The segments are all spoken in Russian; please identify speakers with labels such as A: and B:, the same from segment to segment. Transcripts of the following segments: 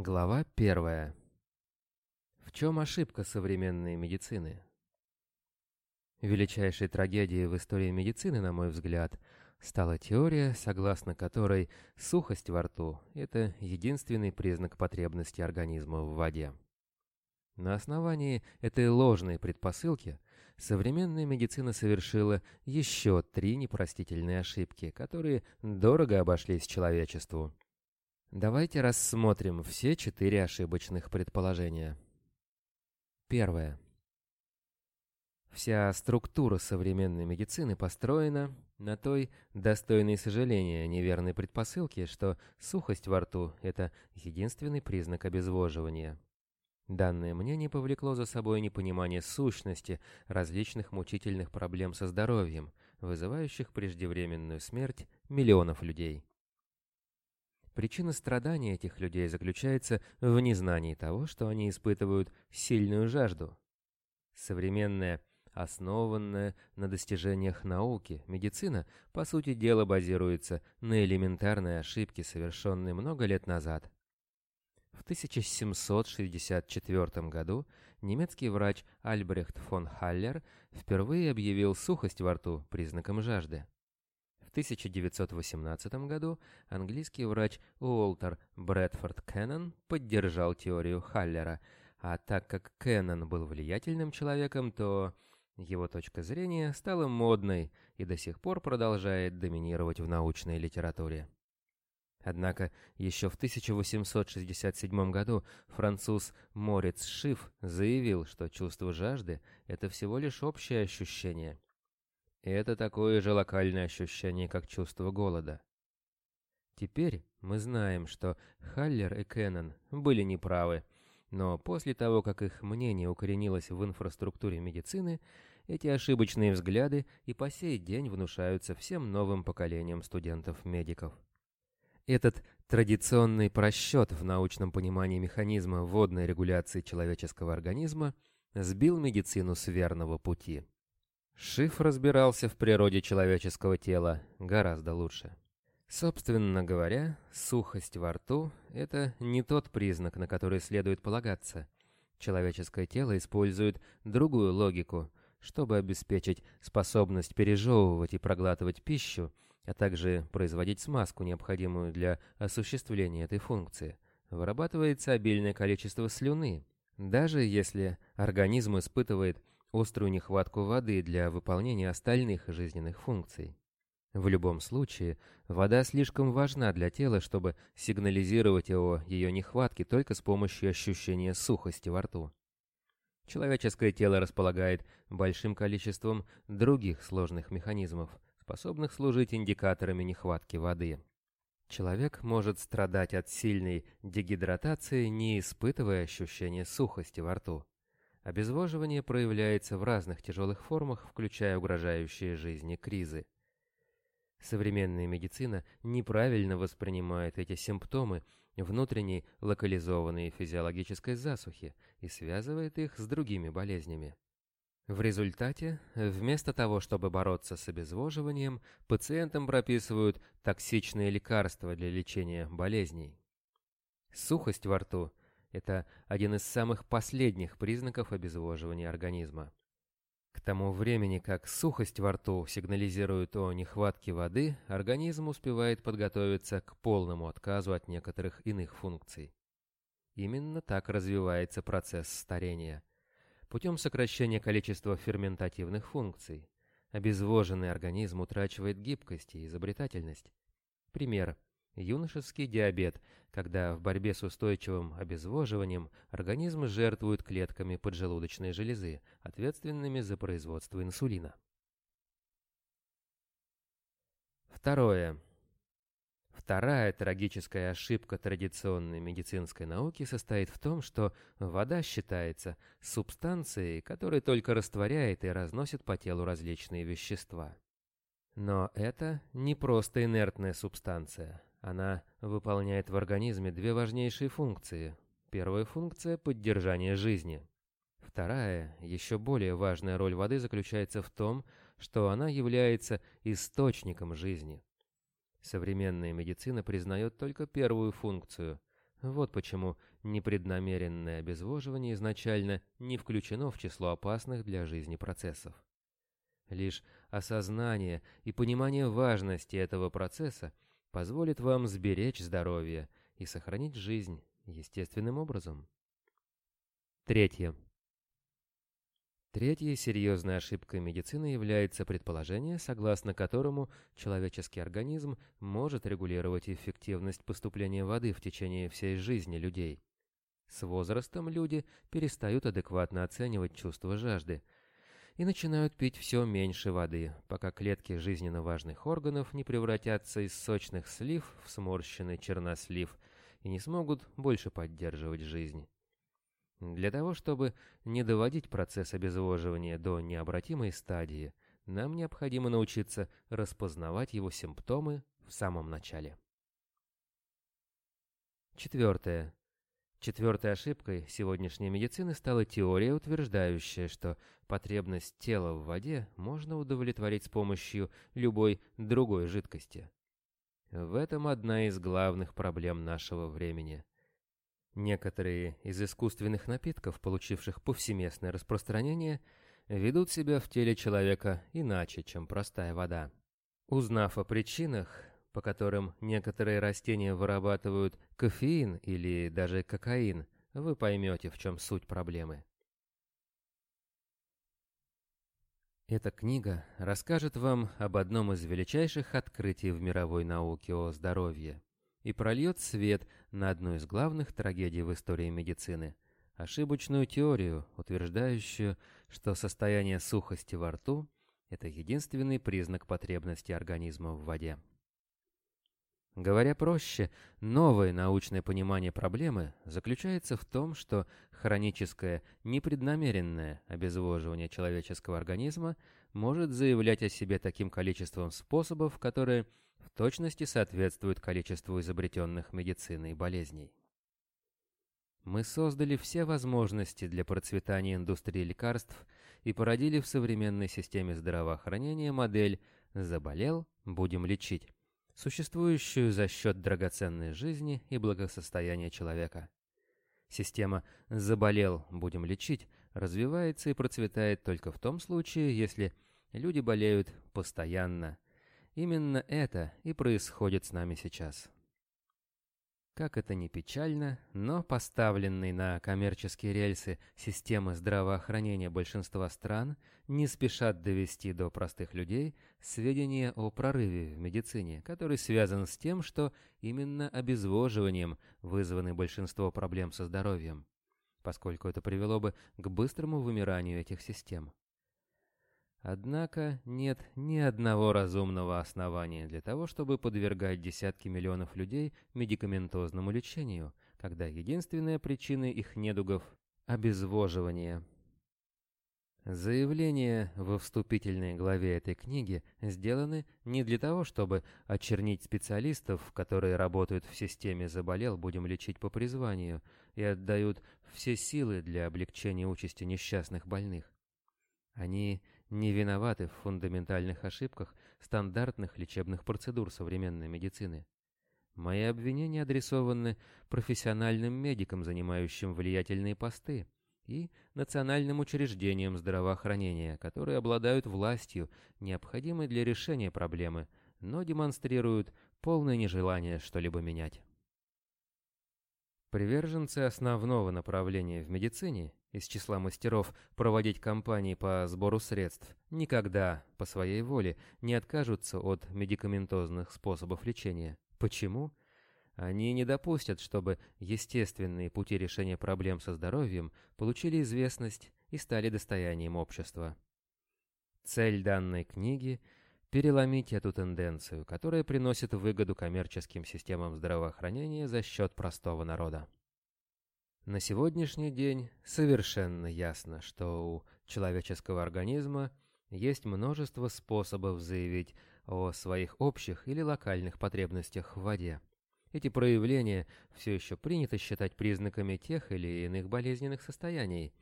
A: Глава первая. В чем ошибка современной медицины? Величайшей трагедией в истории медицины, на мой взгляд, стала теория, согласно которой сухость во рту – это единственный признак потребности организма в воде. На основании этой ложной предпосылки современная медицина совершила еще три непростительные ошибки, которые дорого обошлись человечеству. Давайте рассмотрим все четыре ошибочных предположения. Первое. Вся структура современной медицины построена на той, достойной сожаления, неверной предпосылке, что сухость во рту – это единственный признак обезвоживания. Данное мнение повлекло за собой непонимание сущности различных мучительных проблем со здоровьем, вызывающих преждевременную смерть миллионов людей. Причина страдания этих людей заключается в незнании того, что они испытывают сильную жажду. Современная, основанная на достижениях науки, медицина, по сути дела, базируется на элементарной ошибке, совершенной много лет назад. В 1764 году немецкий врач Альбрехт фон Халлер впервые объявил сухость во рту признаком жажды. В 1918 году английский врач Уолтер Брэдфорд Кеннон поддержал теорию Халлера, а так как Кеннон был влиятельным человеком, то его точка зрения стала модной и до сих пор продолжает доминировать в научной литературе. Однако еще в 1867 году француз Морец Шиф заявил, что чувство жажды – это всего лишь общее ощущение. И это такое же локальное ощущение, как чувство голода. Теперь мы знаем, что Халлер и Кеннон были неправы, но после того, как их мнение укоренилось в инфраструктуре медицины, эти ошибочные взгляды и по сей день внушаются всем новым поколениям студентов-медиков. Этот традиционный просчет в научном понимании механизма водной регуляции человеческого организма сбил медицину с верного пути. Шиф разбирался в природе человеческого тела гораздо лучше. Собственно говоря, сухость во рту – это не тот признак, на который следует полагаться. Человеческое тело использует другую логику, чтобы обеспечить способность пережевывать и проглатывать пищу – а также производить смазку, необходимую для осуществления этой функции. Вырабатывается обильное количество слюны, даже если организм испытывает острую нехватку воды для выполнения остальных жизненных функций. В любом случае, вода слишком важна для тела, чтобы сигнализировать о ее нехватке только с помощью ощущения сухости во рту. Человеческое тело располагает большим количеством других сложных механизмов, способных служить индикаторами нехватки воды. Человек может страдать от сильной дегидратации, не испытывая ощущения сухости во рту. Обезвоживание проявляется в разных тяжелых формах, включая угрожающие жизни кризы. Современная медицина неправильно воспринимает эти симптомы внутренней локализованной физиологической засухи и связывает их с другими болезнями. В результате, вместо того, чтобы бороться с обезвоживанием, пациентам прописывают токсичные лекарства для лечения болезней. Сухость во рту – это один из самых последних признаков обезвоживания организма. К тому времени, как сухость во рту сигнализирует о нехватке воды, организм успевает подготовиться к полному отказу от некоторых иных функций. Именно так развивается процесс старения – путем сокращения количества ферментативных функций. Обезвоженный организм утрачивает гибкость и изобретательность. Пример. Юношеский диабет, когда в борьбе с устойчивым обезвоживанием организм жертвует клетками поджелудочной железы, ответственными за производство инсулина. Второе. Вторая трагическая ошибка традиционной медицинской науки состоит в том, что вода считается субстанцией, которая только растворяет и разносит по телу различные вещества. Но это не просто инертная субстанция. Она выполняет в организме две важнейшие функции. Первая функция – поддержание жизни. Вторая, еще более важная роль воды заключается в том, что она является источником жизни – Современная медицина признает только первую функцию. Вот почему непреднамеренное обезвоживание изначально не включено в число опасных для жизни процессов. Лишь осознание и понимание важности этого процесса позволит вам сберечь здоровье и сохранить жизнь естественным образом. Третье. Третьей серьезной ошибкой медицины является предположение, согласно которому человеческий организм может регулировать эффективность поступления воды в течение всей жизни людей. С возрастом люди перестают адекватно оценивать чувство жажды и начинают пить все меньше воды, пока клетки жизненно важных органов не превратятся из сочных слив в сморщенный чернослив и не смогут больше поддерживать жизнь. Для того, чтобы не доводить процесс обезвоживания до необратимой стадии, нам необходимо научиться распознавать его симптомы в самом начале. Четвертое. Четвертой ошибкой сегодняшней медицины стала теория, утверждающая, что потребность тела в воде можно удовлетворить с помощью любой другой жидкости. В этом одна из главных проблем нашего времени. Некоторые из искусственных напитков, получивших повсеместное распространение, ведут себя в теле человека иначе, чем простая вода. Узнав о причинах, по которым некоторые растения вырабатывают кофеин или даже кокаин, вы поймете, в чем суть проблемы. Эта книга расскажет вам об одном из величайших открытий в мировой науке о здоровье и прольет свет на одну из главных трагедий в истории медицины – ошибочную теорию, утверждающую, что состояние сухости во рту – это единственный признак потребности организма в воде. Говоря проще, новое научное понимание проблемы заключается в том, что хроническое непреднамеренное обезвоживание человеческого организма может заявлять о себе таким количеством способов, которые – в точности соответствует количеству изобретенных медициной болезней. Мы создали все возможности для процветания индустрии лекарств и породили в современной системе здравоохранения модель «заболел – будем лечить», существующую за счет драгоценной жизни и благосостояния человека. Система «заболел – будем лечить» развивается и процветает только в том случае, если люди болеют постоянно – Именно это и происходит с нами сейчас. Как это ни печально, но поставленные на коммерческие рельсы системы здравоохранения большинства стран не спешат довести до простых людей сведения о прорыве в медицине, который связан с тем, что именно обезвоживанием вызваны большинство проблем со здоровьем, поскольку это привело бы к быстрому вымиранию этих систем. Однако нет ни одного разумного основания для того, чтобы подвергать десятки миллионов людей медикаментозному лечению, когда единственная причина их недугов – обезвоживание. Заявления во вступительной главе этой книги сделаны не для того, чтобы очернить специалистов, которые работают в системе «заболел, будем лечить по призванию» и отдают все силы для облегчения участи несчастных больных. Они не виноваты в фундаментальных ошибках стандартных лечебных процедур современной медицины. Мои обвинения адресованы профессиональным медикам, занимающим влиятельные посты, и национальным учреждениям здравоохранения, которые обладают властью, необходимой для решения проблемы, но демонстрируют полное нежелание что-либо менять. Приверженцы основного направления в медицине из числа мастеров проводить кампании по сбору средств никогда, по своей воле, не откажутся от медикаментозных способов лечения. Почему? Они не допустят, чтобы естественные пути решения проблем со здоровьем получили известность и стали достоянием общества. Цель данной книги – переломить эту тенденцию, которая приносит выгоду коммерческим системам здравоохранения за счет простого народа. На сегодняшний день совершенно ясно, что у человеческого организма есть множество способов заявить о своих общих или локальных потребностях в воде. Эти проявления все еще принято считать признаками тех или иных болезненных состояний.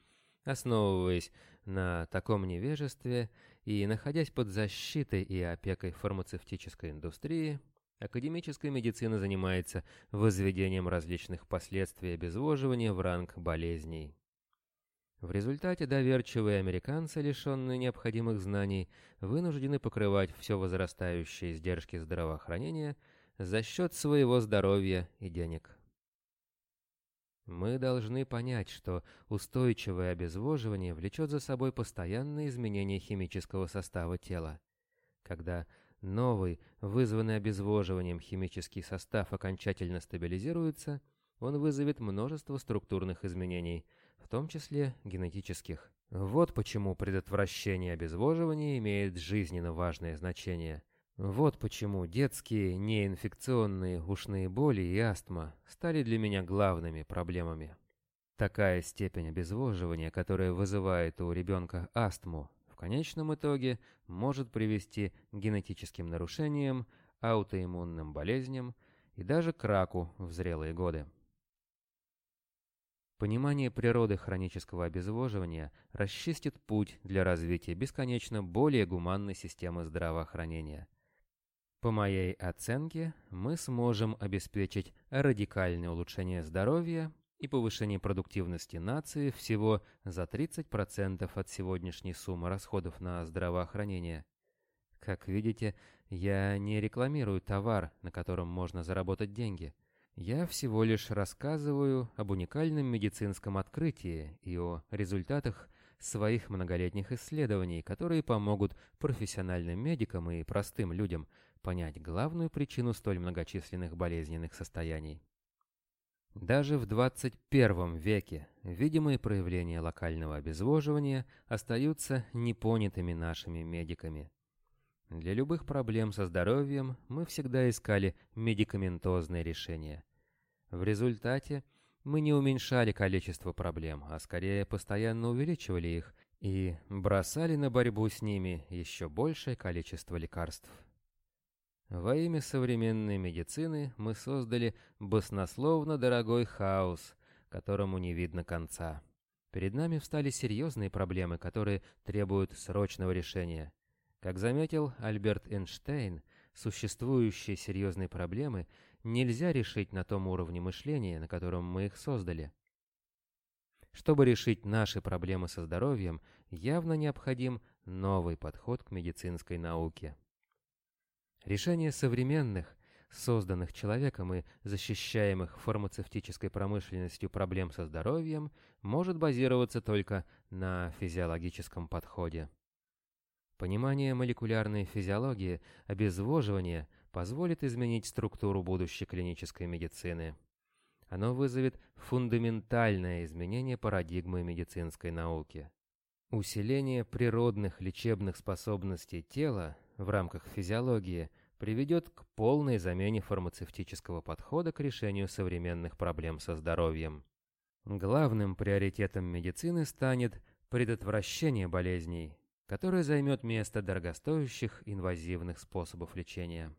A: Основываясь на таком невежестве и находясь под защитой и опекой фармацевтической индустрии, Академическая медицина занимается возведением различных последствий обезвоживания в ранг болезней. В результате доверчивые американцы, лишенные необходимых знаний, вынуждены покрывать все возрастающие издержки здравоохранения за счет своего здоровья и денег. Мы должны понять, что устойчивое обезвоживание влечет за собой постоянные изменения химического состава тела. Когда новый, вызванный обезвоживанием химический состав окончательно стабилизируется, он вызовет множество структурных изменений, в том числе генетических. Вот почему предотвращение обезвоживания имеет жизненно важное значение. Вот почему детские неинфекционные ушные боли и астма стали для меня главными проблемами. Такая степень обезвоживания, которая вызывает у ребенка астму, в конечном итоге может привести к генетическим нарушениям, аутоиммунным болезням и даже к раку в зрелые годы. Понимание природы хронического обезвоживания расчистит путь для развития бесконечно более гуманной системы здравоохранения. По моей оценке, мы сможем обеспечить радикальное улучшение здоровья и повышение продуктивности нации всего за 30% от сегодняшней суммы расходов на здравоохранение. Как видите, я не рекламирую товар, на котором можно заработать деньги – я всего лишь рассказываю об уникальном медицинском открытии и о результатах своих многолетних исследований, которые помогут профессиональным медикам и простым людям понять главную причину столь многочисленных болезненных состояний. Даже в 21 веке видимые проявления локального обезвоживания остаются непонятыми нашими медиками. Для любых проблем со здоровьем мы всегда искали медикаментозные решения. В результате мы не уменьшали количество проблем, а скорее постоянно увеличивали их и бросали на борьбу с ними еще большее количество лекарств. Во имя современной медицины мы создали баснословно дорогой хаос, которому не видно конца. Перед нами встали серьезные проблемы, которые требуют срочного решения. Как заметил Альберт Эйнштейн, существующие серьезные проблемы нельзя решить на том уровне мышления, на котором мы их создали. Чтобы решить наши проблемы со здоровьем, явно необходим новый подход к медицинской науке. Решение современных, созданных человеком и защищаемых фармацевтической промышленностью проблем со здоровьем, может базироваться только на физиологическом подходе. Понимание молекулярной физиологии, обезвоживания позволит изменить структуру будущей клинической медицины. Оно вызовет фундаментальное изменение парадигмы медицинской науки. Усиление природных лечебных способностей тела в рамках физиологии приведет к полной замене фармацевтического подхода к решению современных проблем со здоровьем. Главным приоритетом медицины станет предотвращение болезней, которое займет место дорогостоящих инвазивных способов лечения.